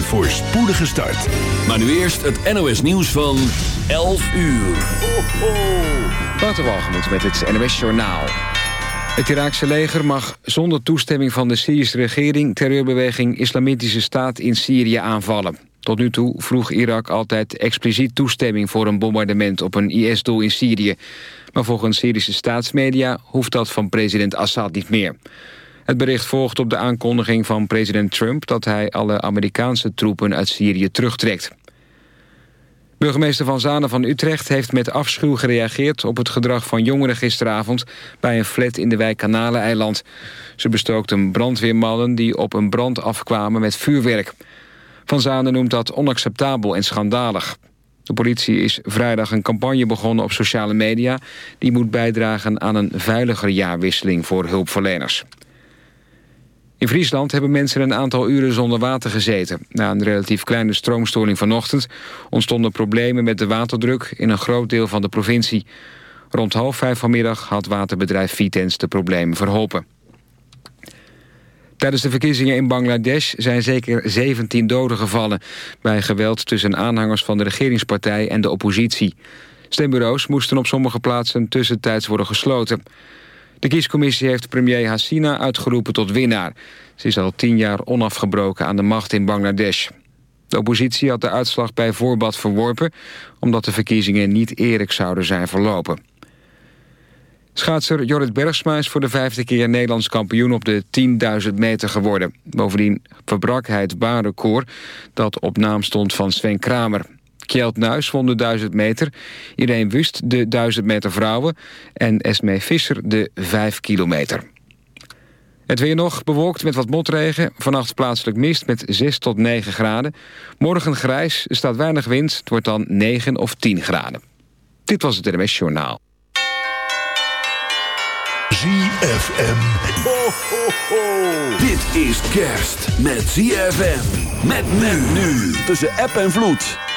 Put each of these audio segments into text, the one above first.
Een voorspoedige start. Maar nu eerst het NOS nieuws van 11 uur. Ho, ho. Met het NOS Journaal. Het Iraakse leger mag zonder toestemming van de Syrische regering... terreurbeweging Islamitische Staat in Syrië aanvallen. Tot nu toe vroeg Irak altijd expliciet toestemming... voor een bombardement op een IS-doel in Syrië. Maar volgens Syrische staatsmedia hoeft dat van president Assad niet meer. Het bericht volgt op de aankondiging van president Trump... dat hij alle Amerikaanse troepen uit Syrië terugtrekt. Burgemeester Van Zanen van Utrecht heeft met afschuw gereageerd... op het gedrag van jongeren gisteravond bij een flat in de wijk Kanaleneiland. Ze bestookten brandweermannen die op een brand afkwamen met vuurwerk. Van Zanen noemt dat onacceptabel en schandalig. De politie is vrijdag een campagne begonnen op sociale media... die moet bijdragen aan een veiliger jaarwisseling voor hulpverleners. In Friesland hebben mensen een aantal uren zonder water gezeten. Na een relatief kleine stroomstoring vanochtend... ontstonden problemen met de waterdruk in een groot deel van de provincie. Rond half vijf vanmiddag had waterbedrijf Vitens de problemen verholpen. Tijdens de verkiezingen in Bangladesh zijn zeker 17 doden gevallen... bij geweld tussen aanhangers van de regeringspartij en de oppositie. Stembureaus moesten op sommige plaatsen tussentijds worden gesloten... De kiescommissie heeft premier Hasina uitgeroepen tot winnaar. Ze is al tien jaar onafgebroken aan de macht in Bangladesh. De oppositie had de uitslag bij voorbad verworpen... omdat de verkiezingen niet eerlijk zouden zijn verlopen. Schaatser Jorrit Bergsma is voor de vijfde keer Nederlands kampioen op de 10.000 meter geworden. Bovendien verbrak hij het baanrecord dat op naam stond van Sven Kramer. Kjeld Nuis won de 1000 meter. Irene Wust de 1000 meter vrouwen. En Esme Visser de 5 kilometer. Het weer nog bewolkt met wat motregen. Vannacht plaatselijk mist met 6 tot 9 graden. Morgen grijs, er staat weinig wind. Het wordt dan 9 of 10 graden. Dit was het RMS Journaal. ZFM. Ho, ho, ho. Dit is kerst met ZFM. Met men nu. Tussen app en vloed.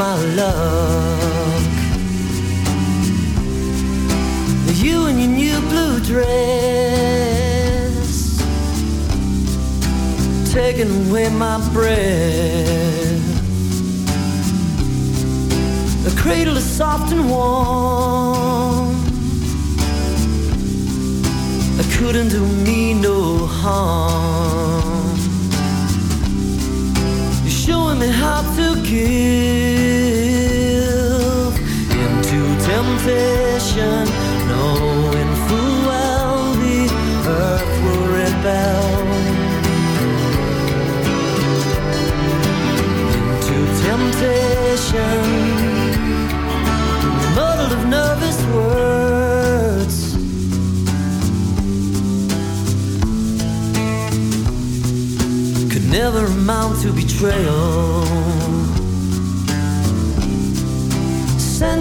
My luck. Temptation, knowing full well the earth will rebel. Into temptation, muddled of nervous words. could never amount to betrayal.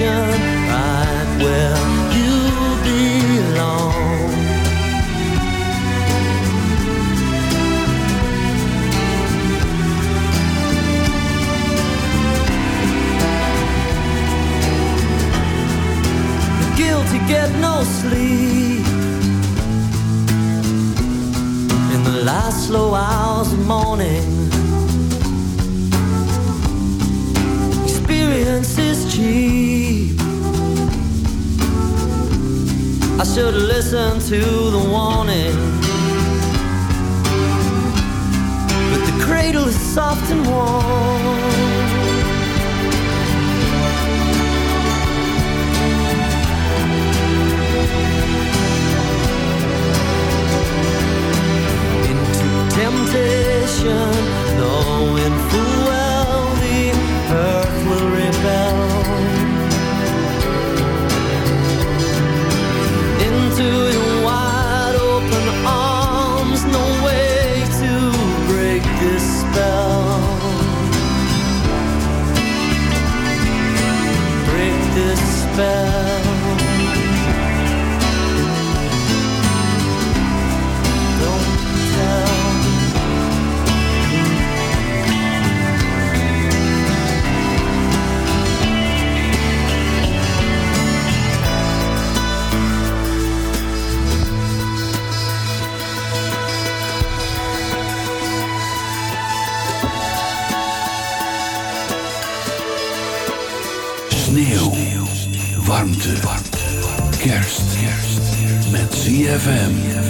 temptation, right where you belong. The guilty get no sleep in the last slow hours of morning. Experience is cheap. I should listen to the warning. But the cradle is soft and warm. into temptation, knowing full ZFM.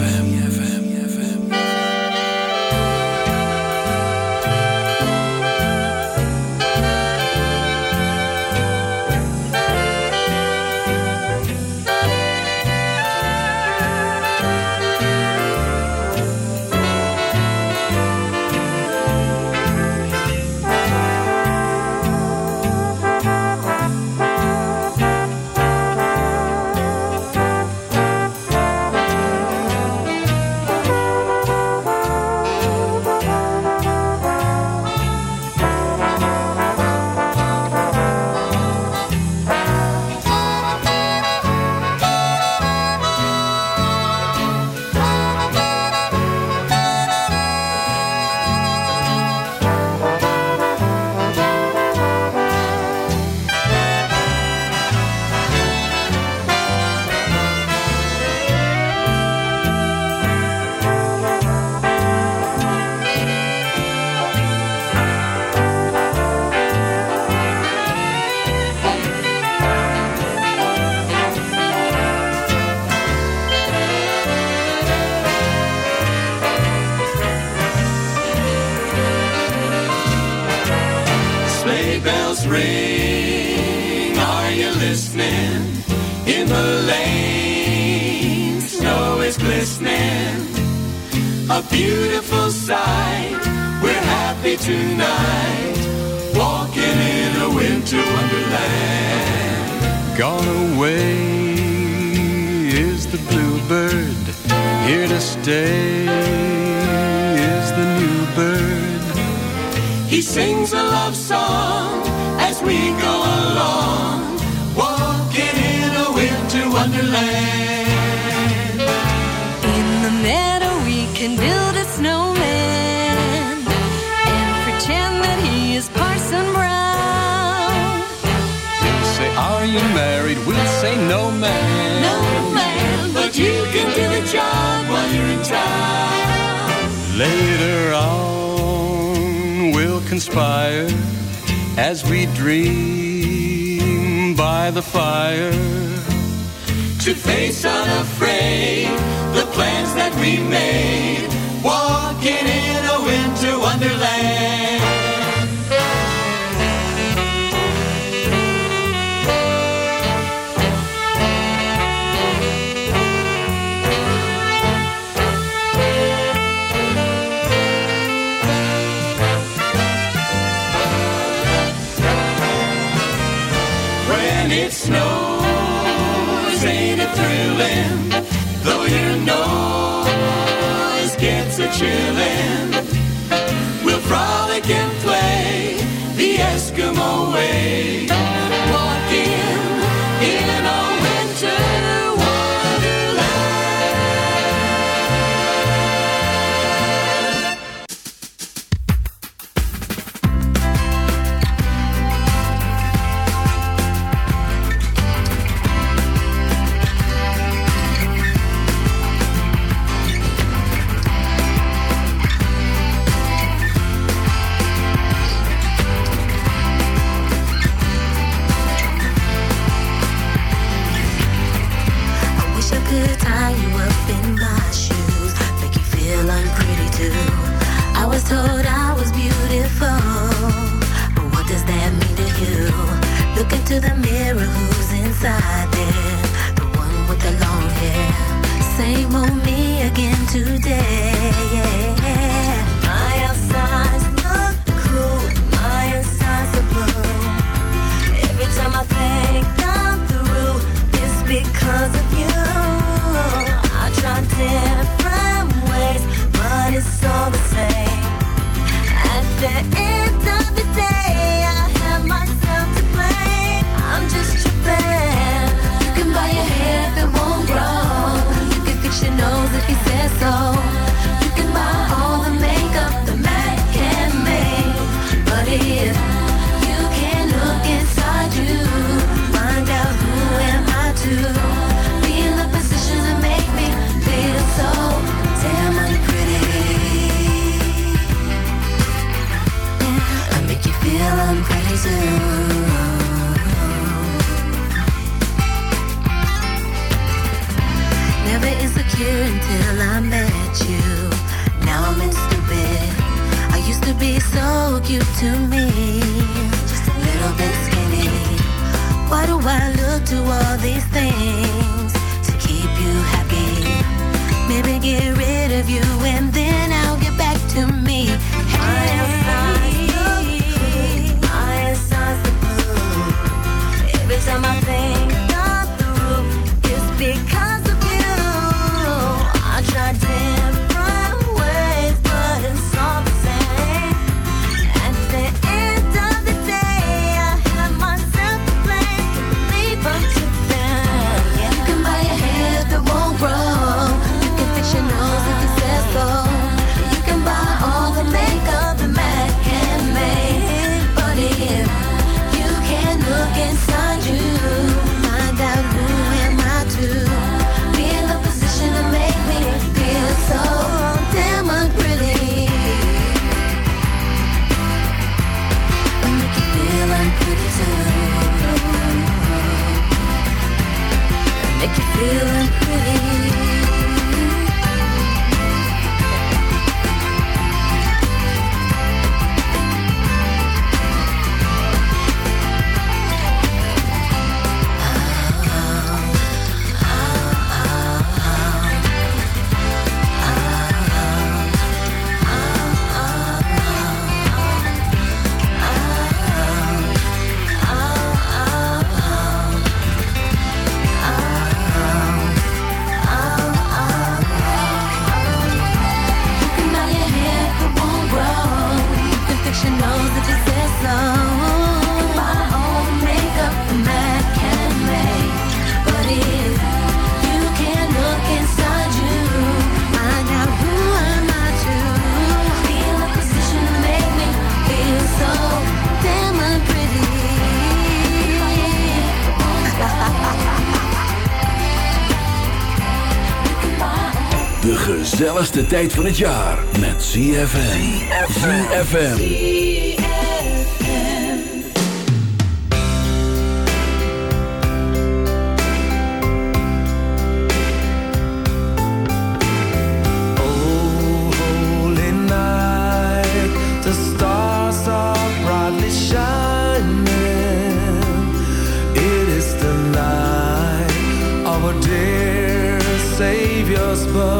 be married, we'll say no man. No man, but you can do the job while you're in town. Later on, we'll conspire as we dream by the fire. To face unafraid the plans that we made, walking in a winter wonderland. chillin'. We'll frolic and play the Eskimo way. inside you. Find out who am I to be in position to make me feel so damn unpretty. Make you feel unpretty too. Make you feel tijd van het jaar met ZFM. ZFM. Oh, holy night, the stars are brightly shining. It is the night our dear Savior's birth.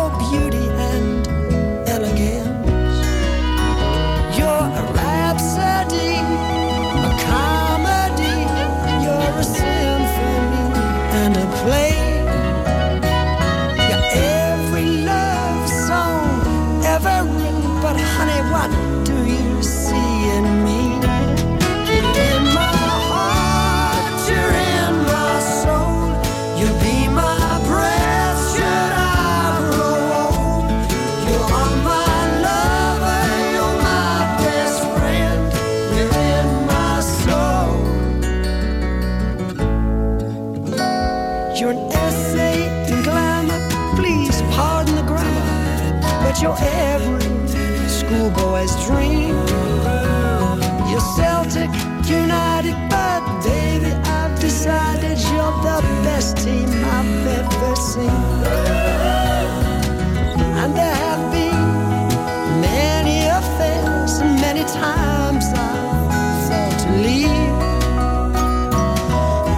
times I've thought to leave.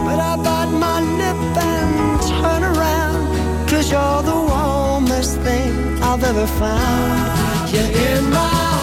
But I bite my lip and turn you're the warmest thing I've ever found. You're in my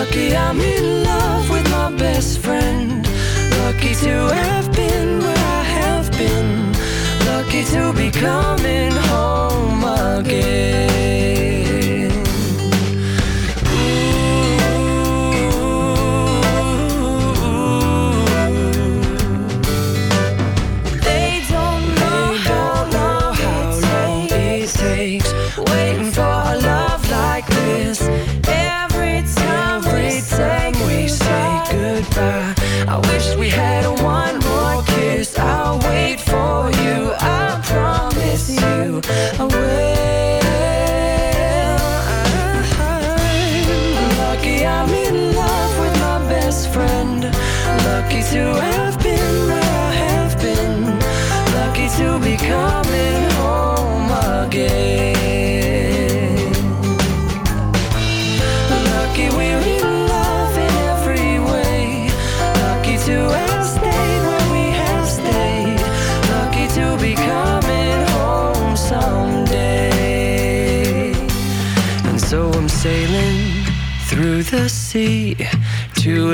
Lucky I'm in love with my best friend. Lucky to have been where I have been. Lucky to be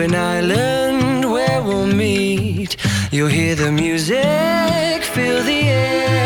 an island where we'll meet. You'll hear the music, feel the air.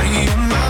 body on my,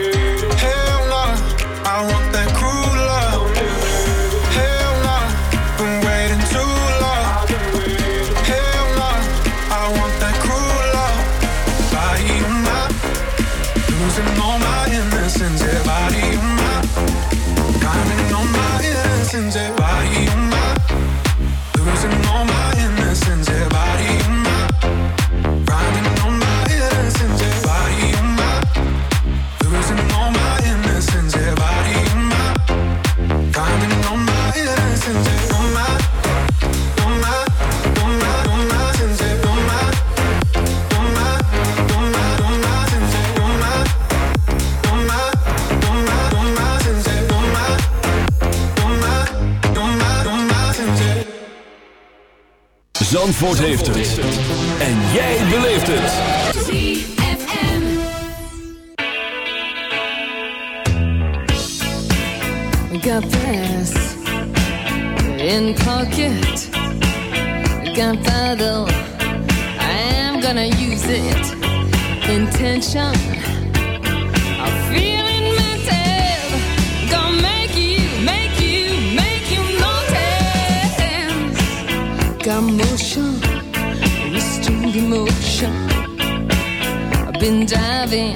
Zandvoort heeft het. En jij beleeft het. Got pass in pocket. Got paddle. I am gonna use it. Intention. got motion, restrained motion. I've been diving,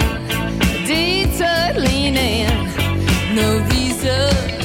detour no reason.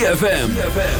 ZFM.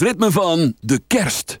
ritme van de kerst.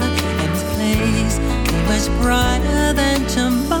it was brighter than tomorrow.